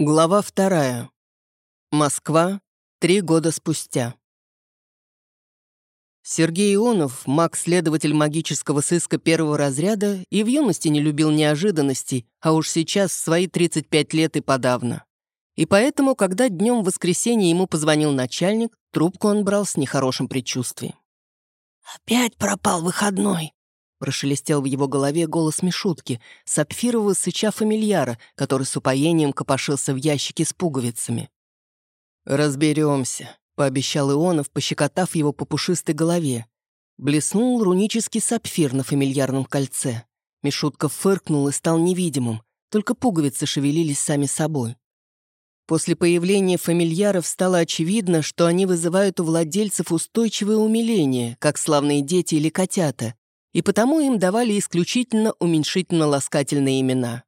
Глава вторая. Москва. Три года спустя. Сергей Ионов, маг-следователь магического сыска первого разряда, и в юности не любил неожиданностей, а уж сейчас в свои 35 лет и подавно. И поэтому, когда днем в воскресенье ему позвонил начальник, трубку он брал с нехорошим предчувствием. «Опять пропал выходной», Прошелестел в его голове голос Мишутки, сапфирового сыча фамильяра, который с упоением копошился в ящике с пуговицами. «Разберемся», — пообещал Ионов, пощекотав его по пушистой голове. Блеснул рунический сапфир на фамильярном кольце. Мишутка фыркнул и стал невидимым, только пуговицы шевелились сами собой. После появления фамильяров стало очевидно, что они вызывают у владельцев устойчивое умиление, как славные дети или котята, и потому им давали исключительно уменьшительно-ласкательные имена.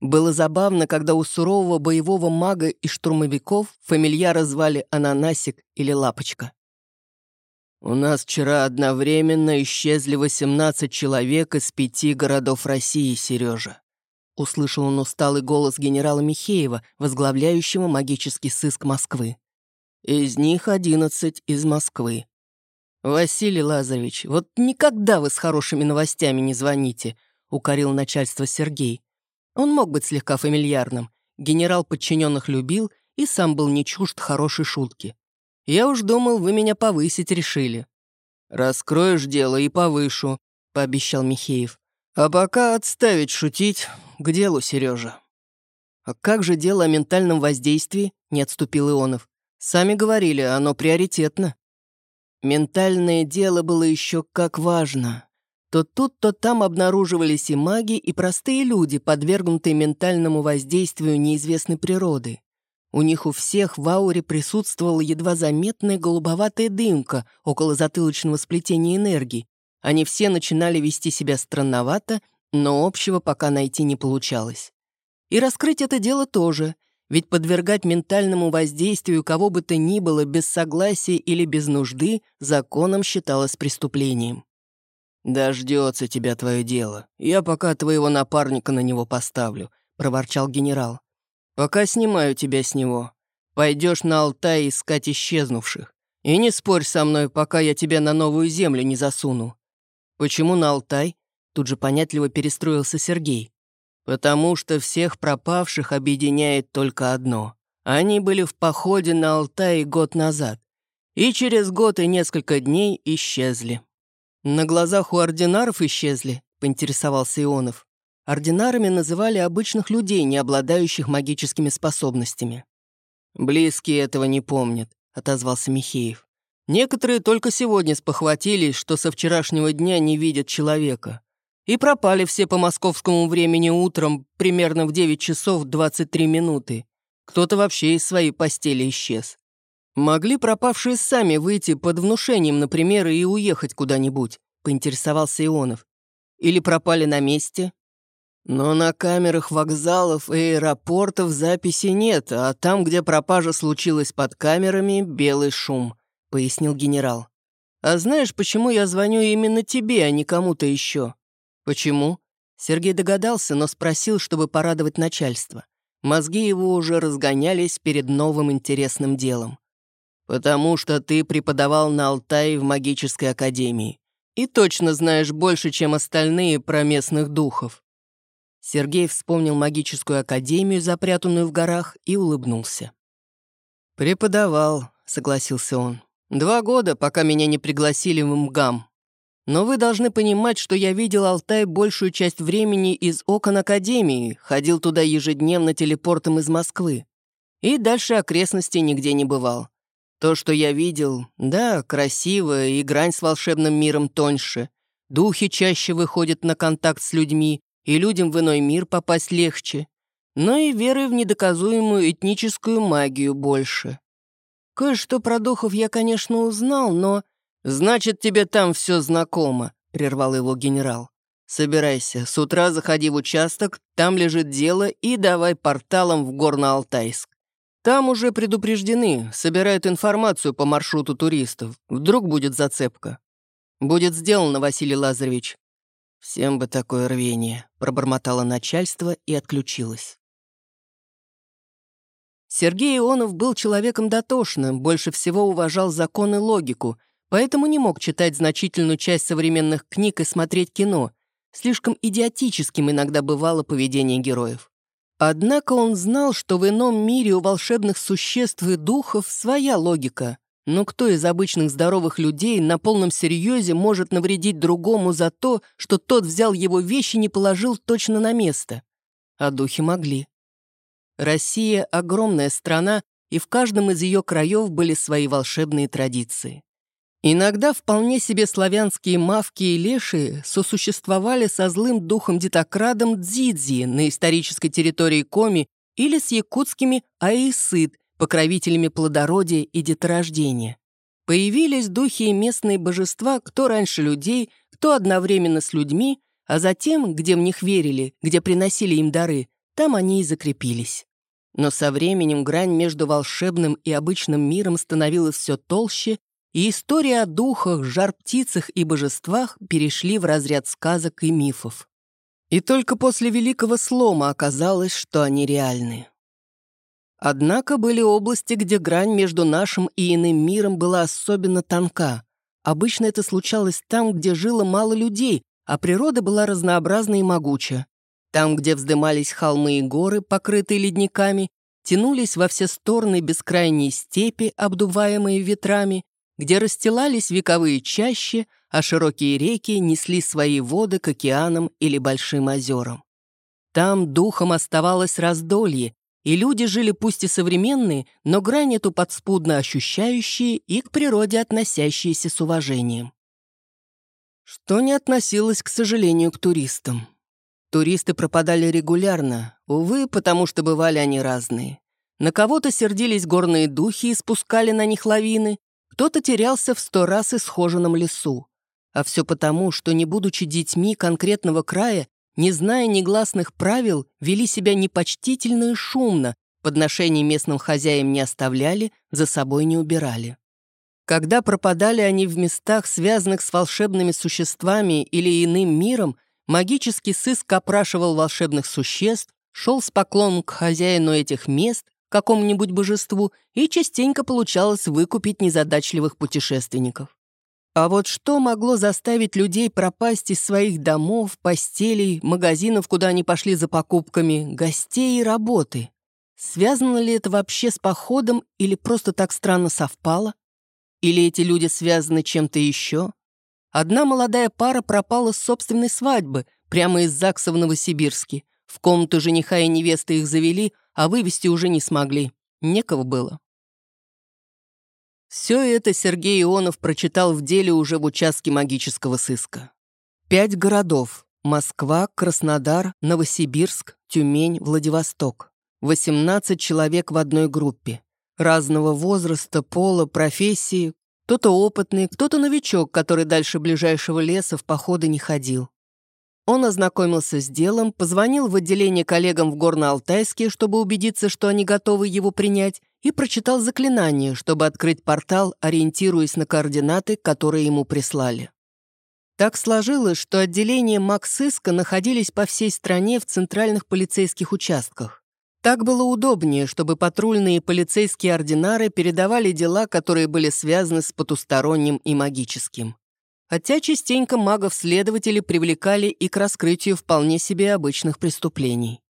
Было забавно, когда у сурового боевого мага и штурмовиков фамильяра звали Ананасик или Лапочка. «У нас вчера одновременно исчезли 18 человек из пяти городов России, Сережа», услышал он усталый голос генерала Михеева, возглавляющего магический сыск Москвы. «Из них 11 из Москвы. «Василий Лазаревич, вот никогда вы с хорошими новостями не звоните», — укорил начальство Сергей. Он мог быть слегка фамильярным. Генерал подчиненных любил и сам был не чужд хорошей шутки. «Я уж думал, вы меня повысить решили». «Раскроешь дело и повышу», — пообещал Михеев. «А пока отставить шутить к делу, Сережа. «А как же дело о ментальном воздействии?» — не отступил Ионов. «Сами говорили, оно приоритетно». Ментальное дело было еще как важно. То тут, то там обнаруживались и маги, и простые люди, подвергнутые ментальному воздействию неизвестной природы. У них у всех в ауре присутствовала едва заметная голубоватая дымка около затылочного сплетения энергии. Они все начинали вести себя странновато, но общего пока найти не получалось. И раскрыть это дело тоже — ведь подвергать ментальному воздействию кого бы то ни было без согласия или без нужды законом считалось преступлением. «Дождется тебя твое дело. Я пока твоего напарника на него поставлю», — проворчал генерал. «Пока снимаю тебя с него. Пойдешь на Алтай искать исчезнувших. И не спорь со мной, пока я тебя на новую землю не засуну». «Почему на Алтай?» Тут же понятливо перестроился Сергей. Потому что всех пропавших объединяет только одно. Они были в походе на Алтай год назад. И через год и несколько дней исчезли. На глазах у ординаров исчезли, поинтересовался Ионов. Ординарами называли обычных людей, не обладающих магическими способностями. «Близкие этого не помнят», — отозвался Михеев. «Некоторые только сегодня спохватились, что со вчерашнего дня не видят человека. И пропали все по московскому времени утром, примерно в 9 часов 23 минуты. Кто-то вообще из своей постели исчез. Могли пропавшие сами выйти под внушением, например, и уехать куда-нибудь, поинтересовался Ионов. Или пропали на месте? Но на камерах вокзалов и аэропортов записи нет, а там, где пропажа случилась под камерами, белый шум, пояснил генерал. А знаешь, почему я звоню именно тебе, а не кому-то еще? Почему? Сергей догадался, но спросил, чтобы порадовать начальство. Мозги его уже разгонялись перед новым интересным делом. «Потому что ты преподавал на Алтае в магической академии и точно знаешь больше, чем остальные про местных духов». Сергей вспомнил магическую академию, запрятанную в горах, и улыбнулся. «Преподавал», — согласился он. «Два года, пока меня не пригласили в МГАМ. Но вы должны понимать, что я видел Алтай большую часть времени из окон Академии, ходил туда ежедневно телепортом из Москвы. И дальше окрестностей нигде не бывал. То, что я видел, да, красиво, и грань с волшебным миром тоньше. Духи чаще выходят на контакт с людьми, и людям в иной мир попасть легче. Но и веры в недоказуемую этническую магию больше. Кое-что про духов я, конечно, узнал, но «Значит, тебе там все знакомо», — прервал его генерал. «Собирайся, с утра заходи в участок, там лежит дело, и давай порталом в Горно-Алтайск. Там уже предупреждены, собирают информацию по маршруту туристов. Вдруг будет зацепка». «Будет сделано, Василий Лазаревич». «Всем бы такое рвение», — пробормотало начальство и отключилось. Сергей Ионов был человеком дотошным, больше всего уважал закон и логику, поэтому не мог читать значительную часть современных книг и смотреть кино. Слишком идиотическим иногда бывало поведение героев. Однако он знал, что в ином мире у волшебных существ и духов своя логика. Но кто из обычных здоровых людей на полном серьезе может навредить другому за то, что тот взял его вещи и не положил точно на место? А духи могли. Россия — огромная страна, и в каждом из ее краев были свои волшебные традиции. Иногда вполне себе славянские мавки и леши сосуществовали со злым духом-детокрадом Дзидзи на исторической территории Коми или с якутскими аисыд, покровителями плодородия и деторождения. Появились духи и местные божества, кто раньше людей, кто одновременно с людьми, а затем, где в них верили, где приносили им дары, там они и закрепились. Но со временем грань между волшебным и обычным миром становилась все толще, и история о духах, жар-птицах и божествах перешли в разряд сказок и мифов. И только после Великого Слома оказалось, что они реальны. Однако были области, где грань между нашим и иным миром была особенно тонка. Обычно это случалось там, где жило мало людей, а природа была разнообразна и могуча. Там, где вздымались холмы и горы, покрытые ледниками, тянулись во все стороны бескрайние степи, обдуваемые ветрами, где расстилались вековые чащи, а широкие реки несли свои воды к океанам или большим озерам. Там духом оставалось раздолье, и люди жили пусть и современные, но грань эту подспудно ощущающие и к природе относящиеся с уважением. Что не относилось, к сожалению, к туристам. Туристы пропадали регулярно, увы, потому что бывали они разные. На кого-то сердились горные духи и спускали на них лавины, кто-то терялся в сто раз исхоженном лесу. А все потому, что, не будучи детьми конкретного края, не зная негласных правил, вели себя непочтительно и шумно, подношений местным хозяям не оставляли, за собой не убирали. Когда пропадали они в местах, связанных с волшебными существами или иным миром, магический сыск опрашивал волшебных существ, шел с поклоном к хозяину этих мест, какому-нибудь божеству, и частенько получалось выкупить незадачливых путешественников. А вот что могло заставить людей пропасть из своих домов, постелей, магазинов, куда они пошли за покупками, гостей и работы? Связано ли это вообще с походом или просто так странно совпало? Или эти люди связаны чем-то еще? Одна молодая пара пропала с собственной свадьбы, прямо из ЗАГСа в Новосибирске. В комнату жениха и невесты их завели, а вывести уже не смогли. Некого было. Все это Сергей Ионов прочитал в деле уже в участке магического сыска. Пять городов – Москва, Краснодар, Новосибирск, Тюмень, Владивосток. 18 человек в одной группе. Разного возраста, пола, профессии. Кто-то опытный, кто-то новичок, который дальше ближайшего леса в походы не ходил. Он ознакомился с делом, позвонил в отделение коллегам в Горно-Алтайске, чтобы убедиться, что они готовы его принять, и прочитал заклинание, чтобы открыть портал, ориентируясь на координаты, которые ему прислали. Так сложилось, что отделения Максыска находились по всей стране в центральных полицейских участках. Так было удобнее, чтобы патрульные полицейские ординары передавали дела, которые были связаны с потусторонним и магическим хотя частенько магов-следователи привлекали и к раскрытию вполне себе обычных преступлений.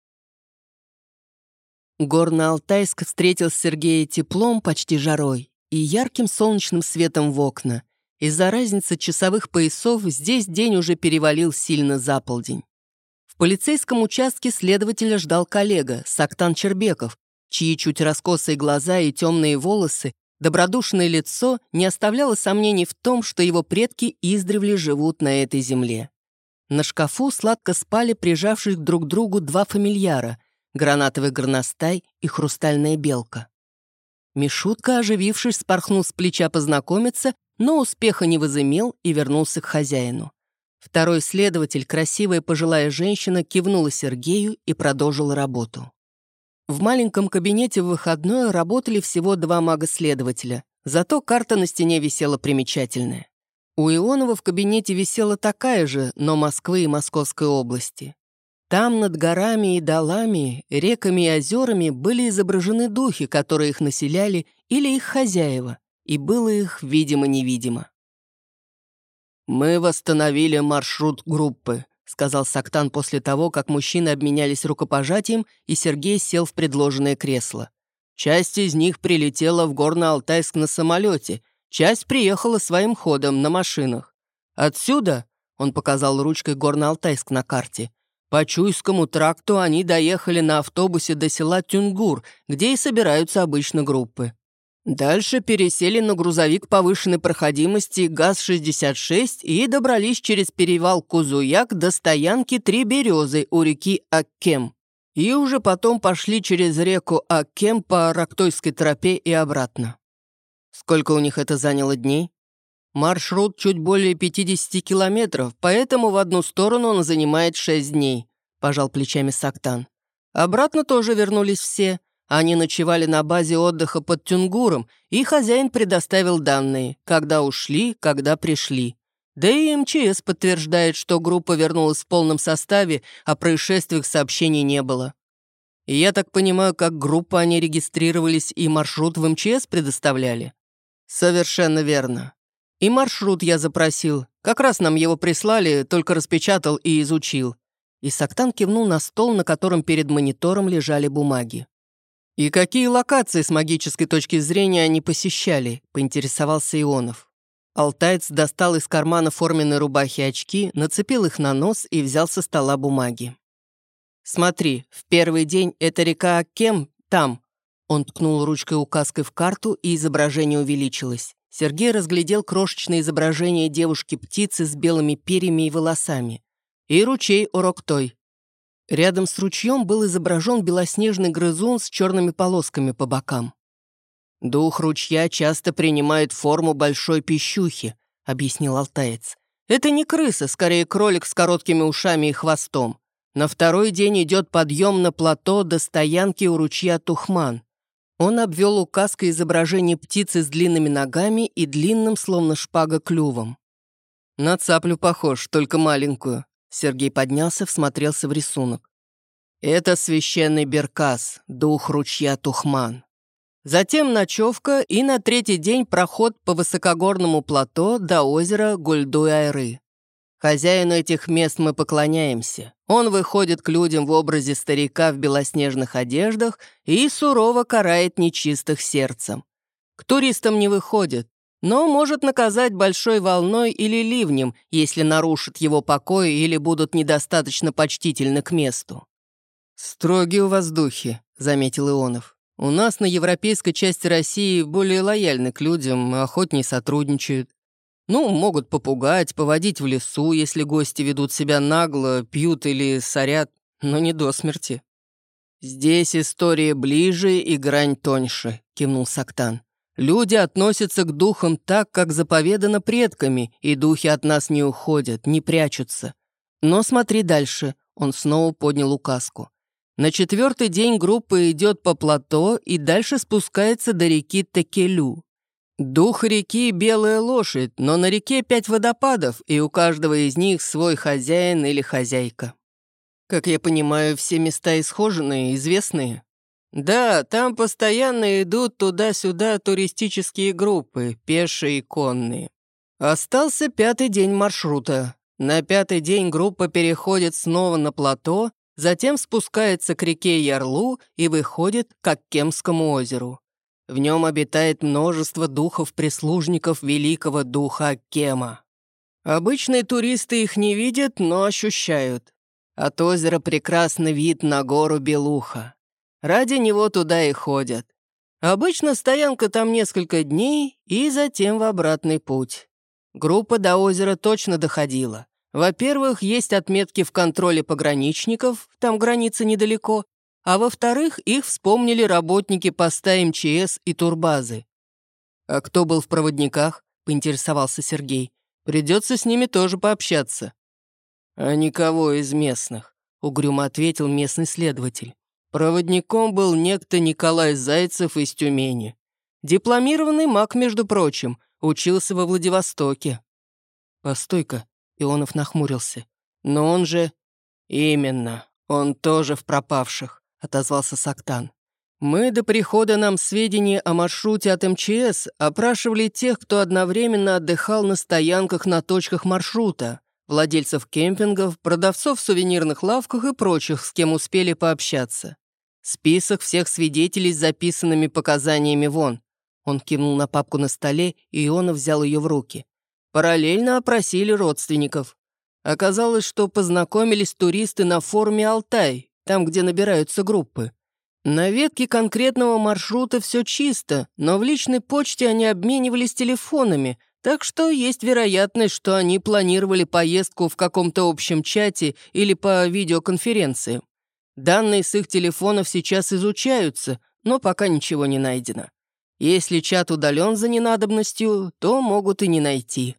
Горно-Алтайск встретил Сергея теплом, почти жарой, и ярким солнечным светом в окна. Из-за разницы часовых поясов здесь день уже перевалил сильно за полдень. В полицейском участке следователя ждал коллега, Сактан Чербеков, чьи чуть раскосые глаза и темные волосы Добродушное лицо не оставляло сомнений в том, что его предки издревле живут на этой земле. На шкафу сладко спали прижавшись друг к другу два фамильяра — гранатовый горностай и хрустальная белка. Мишутка, оживившись, спорхнул с плеча познакомиться, но успеха не возымел и вернулся к хозяину. Второй следователь, красивая пожилая женщина, кивнула Сергею и продолжила работу. В маленьком кабинете в выходной работали всего два мага-следователя, зато карта на стене висела примечательная. У Ионова в кабинете висела такая же, но Москвы и Московской области. Там над горами и долами, реками и озерами были изображены духи, которые их населяли, или их хозяева, и было их видимо-невидимо. «Мы восстановили маршрут группы», — сказал Сактан после того, как мужчины обменялись рукопожатием, и Сергей сел в предложенное кресло. Часть из них прилетела в Горно-Алтайск на самолете, часть приехала своим ходом на машинах. Отсюда, он показал ручкой Горно-Алтайск на карте, по Чуйскому тракту они доехали на автобусе до села Тюнгур, где и собираются обычно группы. Дальше пересели на грузовик повышенной проходимости ГАЗ-66 и добрались через перевал Кузуяк до стоянки Три Березы у реки Аккем. И уже потом пошли через реку Аккем по Рактойской тропе и обратно. Сколько у них это заняло дней? Маршрут чуть более 50 километров, поэтому в одну сторону он занимает 6 дней», — пожал плечами Сактан. Обратно тоже вернулись все. Они ночевали на базе отдыха под Тюнгуром, и хозяин предоставил данные, когда ушли, когда пришли. Да и МЧС подтверждает, что группа вернулась в полном составе, а происшествиях сообщений не было. И я так понимаю, как группа они регистрировались и маршрут в МЧС предоставляли? Совершенно верно. И маршрут я запросил. Как раз нам его прислали, только распечатал и изучил». И Сактан кивнул на стол, на котором перед монитором лежали бумаги. «И какие локации с магической точки зрения они посещали?» — поинтересовался Ионов. Алтаец достал из кармана форменной рубахи очки, нацепил их на нос и взял со стола бумаги. «Смотри, в первый день эта река Кем там». Он ткнул ручкой указкой в карту, и изображение увеличилось. Сергей разглядел крошечное изображение девушки-птицы с белыми перьями и волосами. И ручей Ороктой. Рядом с ручьем был изображен белоснежный грызун с черными полосками по бокам. «Дух ручья часто принимает форму большой пищухи», — объяснил алтаец. «Это не крыса, скорее кролик с короткими ушами и хвостом. На второй день идет подъем на плато до стоянки у ручья Тухман. Он обвел указкой изображение птицы с длинными ногами и длинным, словно шпага, клювом. «На цаплю похож, только маленькую». Сергей поднялся, всмотрелся в рисунок. «Это священный Беркас, дух ручья Тухман. Затем ночевка и на третий день проход по высокогорному плато до озера Гульдуй-Айры. Хозяину этих мест мы поклоняемся. Он выходит к людям в образе старика в белоснежных одеждах и сурово карает нечистых сердцем. К туристам не выходит, но может наказать большой волной или ливнем, если нарушат его покой или будут недостаточно почтительны к месту. «Строгие у вас духи», — заметил Ионов. «У нас на европейской части России более лояльны к людям, охотнее сотрудничают. Ну, могут попугать, поводить в лесу, если гости ведут себя нагло, пьют или сорят, но не до смерти. «Здесь история ближе и грань тоньше», — кивнул Сактан. «Люди относятся к духам так, как заповедано предками, и духи от нас не уходят, не прячутся. Но смотри дальше», — он снова поднял указку. На четвертый день группа идет по плато и дальше спускается до реки Текелю. Дух реки — белая лошадь, но на реке пять водопадов, и у каждого из них свой хозяин или хозяйка. Как я понимаю, все места исхоженные, известные? Да, там постоянно идут туда-сюда туристические группы, пешие и конные. Остался пятый день маршрута. На пятый день группа переходит снова на плато, затем спускается к реке Ярлу и выходит к Аккемскому озеру. В нем обитает множество духов-прислужников великого духа Кема. Обычные туристы их не видят, но ощущают. От озера прекрасный вид на гору Белуха. Ради него туда и ходят. Обычно стоянка там несколько дней и затем в обратный путь. Группа до озера точно доходила. Во-первых, есть отметки в контроле пограничников, там граница недалеко, а во-вторых, их вспомнили работники поста МЧС и турбазы. «А кто был в проводниках?» — поинтересовался Сергей. «Придется с ними тоже пообщаться». «А никого из местных», — угрюмо ответил местный следователь. Проводником был некто Николай Зайцев из Тюмени. Дипломированный маг, между прочим, учился во Владивостоке. «Постой-ка», — Ионов нахмурился. «Но он же...» «Именно. «Он тоже в пропавших», — отозвался Сактан. «Мы до прихода нам сведений о маршруте от МЧС опрашивали тех, кто одновременно отдыхал на стоянках на точках маршрута, владельцев кемпингов, продавцов в сувенирных лавках и прочих, с кем успели пообщаться. Список всех свидетелей с записанными показаниями вон». Он кивнул на папку на столе, и Иона взял ее в руки. Параллельно опросили родственников. Оказалось, что познакомились туристы на форуме «Алтай», там, где набираются группы. На ветке конкретного маршрута все чисто, но в личной почте они обменивались телефонами, так что есть вероятность, что они планировали поездку в каком-то общем чате или по видеоконференции. Данные с их телефонов сейчас изучаются, но пока ничего не найдено. Если чат удален за ненадобностью, то могут и не найти.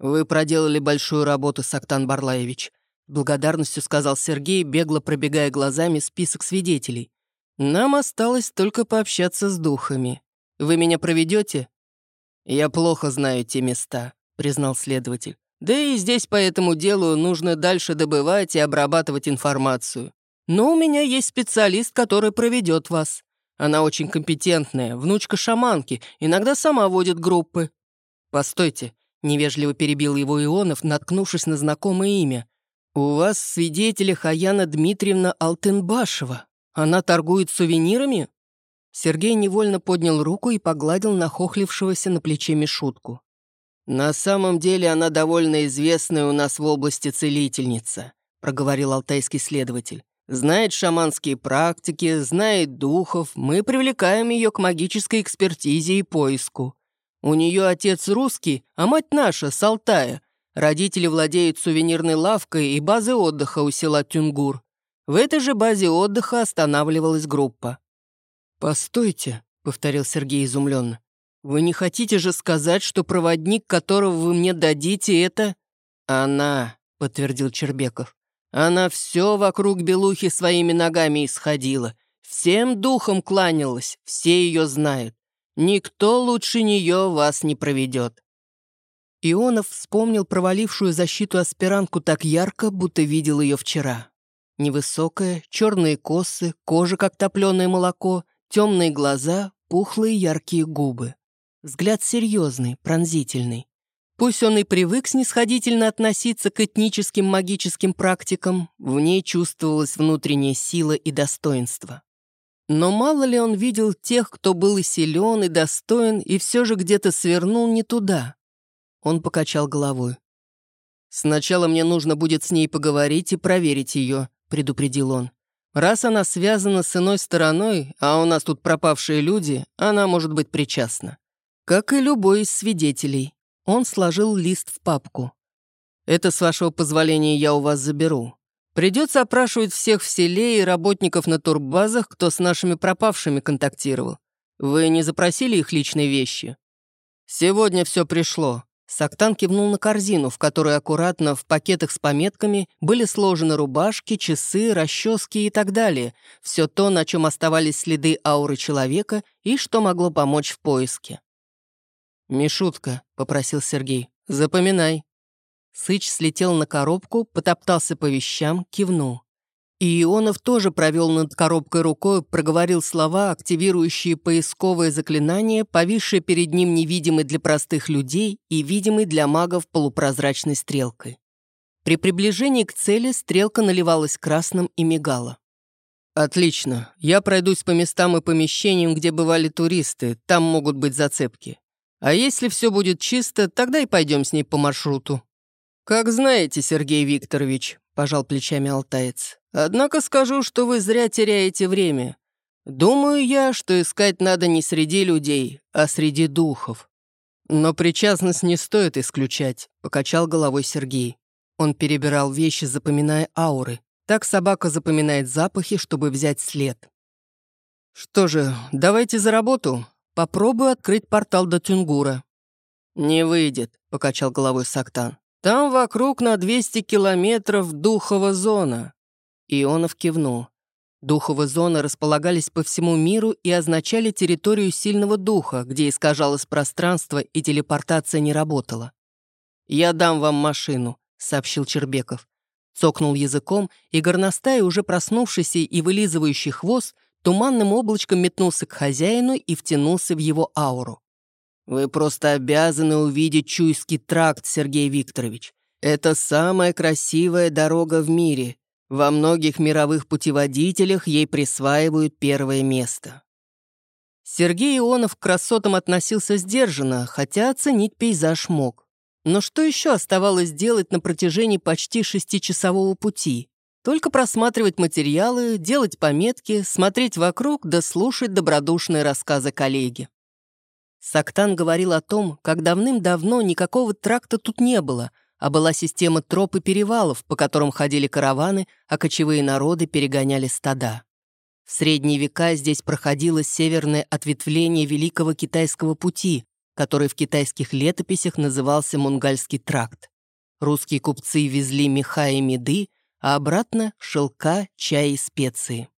«Вы проделали большую работу, Сактан Барлаевич», — благодарностью сказал Сергей, бегло пробегая глазами список свидетелей. «Нам осталось только пообщаться с духами. Вы меня проведете?» «Я плохо знаю те места», — признал следователь. «Да и здесь по этому делу нужно дальше добывать и обрабатывать информацию. Но у меня есть специалист, который проведет вас. Она очень компетентная, внучка шаманки, иногда сама водит группы». «Постойте», — невежливо перебил его Ионов, наткнувшись на знакомое имя. «У вас в свидетелях Аяна Дмитриевна Алтенбашева. Она торгует сувенирами?» Сергей невольно поднял руку и погладил нахохлившегося на плече Мишутку. «На самом деле она довольно известная у нас в области целительница», проговорил алтайский следователь знает шаманские практики, знает духов, мы привлекаем ее к магической экспертизе и поиску. У нее отец русский, а мать наша, с Алтая. Родители владеют сувенирной лавкой и базой отдыха у села Тюнгур. В этой же базе отдыха останавливалась группа. «Постойте», — повторил Сергей изумленно. «Вы не хотите же сказать, что проводник, которого вы мне дадите, это...» «Она», — подтвердил Чербеков. Она все вокруг Белухи своими ногами исходила, всем духом кланялась, все ее знают. Никто лучше нее вас не проведет. Ионов вспомнил провалившую защиту аспирантку так ярко, будто видел ее вчера. Невысокая, черные косы, кожа, как топленое молоко, темные глаза, пухлые яркие губы. Взгляд серьезный, пронзительный. Пусть он и привык снисходительно относиться к этническим магическим практикам, в ней чувствовалась внутренняя сила и достоинство. Но мало ли он видел тех, кто был и силен, и достоин, и все же где-то свернул не туда. Он покачал головой. «Сначала мне нужно будет с ней поговорить и проверить ее», — предупредил он. «Раз она связана с иной стороной, а у нас тут пропавшие люди, она может быть причастна. Как и любой из свидетелей. Он сложил лист в папку. «Это, с вашего позволения, я у вас заберу. Придется опрашивать всех в селе и работников на турбазах, кто с нашими пропавшими контактировал. Вы не запросили их личные вещи?» «Сегодня все пришло». Сактан кивнул на корзину, в которой аккуратно в пакетах с пометками были сложены рубашки, часы, расчески и так далее. Все то, на чем оставались следы ауры человека и что могло помочь в поиске. «Мишутка», — попросил Сергей, — «запоминай». Сыч слетел на коробку, потоптался по вещам, кивнул. И Ионов тоже провел над коробкой рукой, проговорил слова, активирующие поисковое заклинание, повисшее перед ним невидимой для простых людей и видимой для магов полупрозрачной стрелкой. При приближении к цели стрелка наливалась красным и мигала. «Отлично. Я пройдусь по местам и помещениям, где бывали туристы. Там могут быть зацепки. А если все будет чисто, тогда и пойдем с ней по маршруту». «Как знаете, Сергей Викторович», — пожал плечами алтаец. «Однако скажу, что вы зря теряете время. Думаю я, что искать надо не среди людей, а среди духов». «Но причастность не стоит исключать», — покачал головой Сергей. Он перебирал вещи, запоминая ауры. Так собака запоминает запахи, чтобы взять след. «Что же, давайте за работу. Попробую открыть портал до Тюнгура». «Не выйдет», — покачал головой Сактан. «Там вокруг на 200 километров духова зона». Ионов кивнул. Духовые зоны располагались по всему миру и означали территорию сильного духа, где искажалось пространство и телепортация не работала. «Я дам вам машину», — сообщил Чербеков. Цокнул языком, и горностай, уже проснувшийся и вылизывающий хвост, туманным облачком метнулся к хозяину и втянулся в его ауру. «Вы просто обязаны увидеть Чуйский тракт, Сергей Викторович. Это самая красивая дорога в мире. Во многих мировых путеводителях ей присваивают первое место». Сергей Ионов к красотам относился сдержанно, хотя оценить пейзаж мог. Но что еще оставалось делать на протяжении почти шестичасового пути? Только просматривать материалы, делать пометки, смотреть вокруг да слушать добродушные рассказы коллеги. Сактан говорил о том, как давным-давно никакого тракта тут не было, а была система троп и перевалов, по которым ходили караваны, а кочевые народы перегоняли стада. В средние века здесь проходило северное ответвление Великого Китайского пути, который в китайских летописях назывался Мунгальский тракт. Русские купцы везли меха и меды, а обратно — шелка, чай и специи.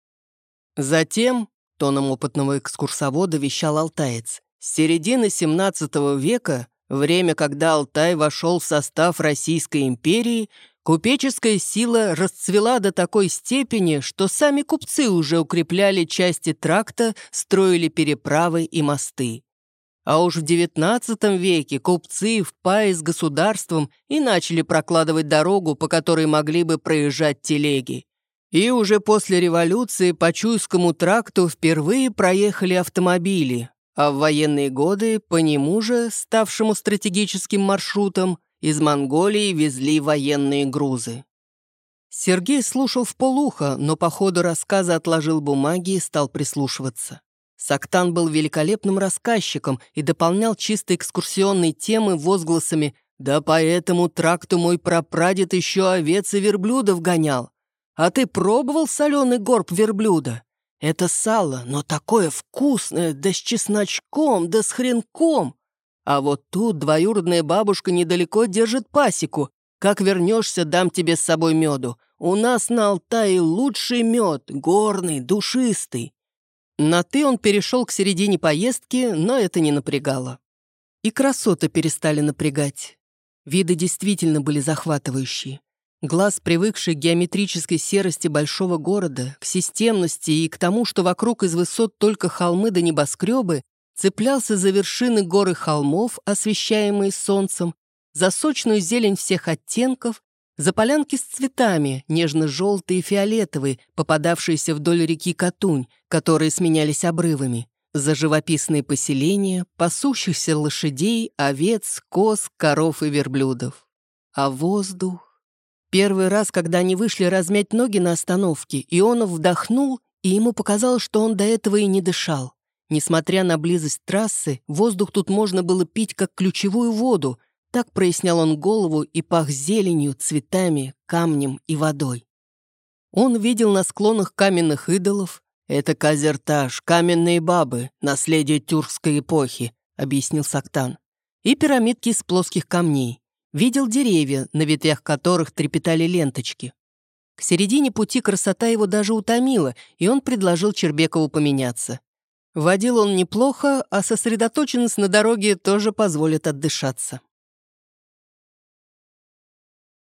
Затем, тоном опытного экскурсовода вещал алтаец, с середины XVII века, время, когда Алтай вошел в состав Российской империи, купеческая сила расцвела до такой степени, что сами купцы уже укрепляли части тракта, строили переправы и мосты. А уж в XIX веке купцы в пае с государством и начали прокладывать дорогу, по которой могли бы проезжать телеги. И уже после революции по Чуйскому тракту впервые проехали автомобили, а в военные годы по нему же, ставшему стратегическим маршрутом, из Монголии везли военные грузы. Сергей слушал в полухо, но по ходу рассказа отложил бумаги и стал прислушиваться. Сактан был великолепным рассказчиком и дополнял чисто экскурсионные темы возгласами «Да по этому тракту мой прапрадед еще овец и верблюдов гонял. А ты пробовал соленый горб верблюда? Это сало, но такое вкусное, да с чесночком, да с хренком. А вот тут двоюродная бабушка недалеко держит пасеку. Как вернешься, дам тебе с собой меду. У нас на Алтае лучший мед, горный, душистый. На «ты» он перешел к середине поездки, но это не напрягало. И красоты перестали напрягать. Виды действительно были захватывающие. Глаз, привыкший к геометрической серости большого города, к системности и к тому, что вокруг из высот только холмы да небоскребы, цеплялся за вершины горы холмов, освещаемые солнцем, за сочную зелень всех оттенков, за полянки с цветами, нежно-желтые и фиолетовые, попадавшиеся вдоль реки Катунь, которые сменялись обрывами, за живописные поселения, пасущихся лошадей, овец, коз, коров и верблюдов. А воздух... Первый раз, когда они вышли размять ноги на остановке, Ионов вдохнул, и ему показалось, что он до этого и не дышал. Несмотря на близость трассы, воздух тут можно было пить как ключевую воду, так прояснял он голову и пах зеленью, цветами, камнем и водой. Он видел на склонах каменных идолов. «Это казертаж, каменные бабы, наследие тюркской эпохи», — объяснил Сактан. И пирамидки из плоских камней. Видел деревья, на ветвях которых трепетали ленточки. К середине пути красота его даже утомила, и он предложил Чербекову поменяться. Водил он неплохо, а сосредоточенность на дороге тоже позволит отдышаться.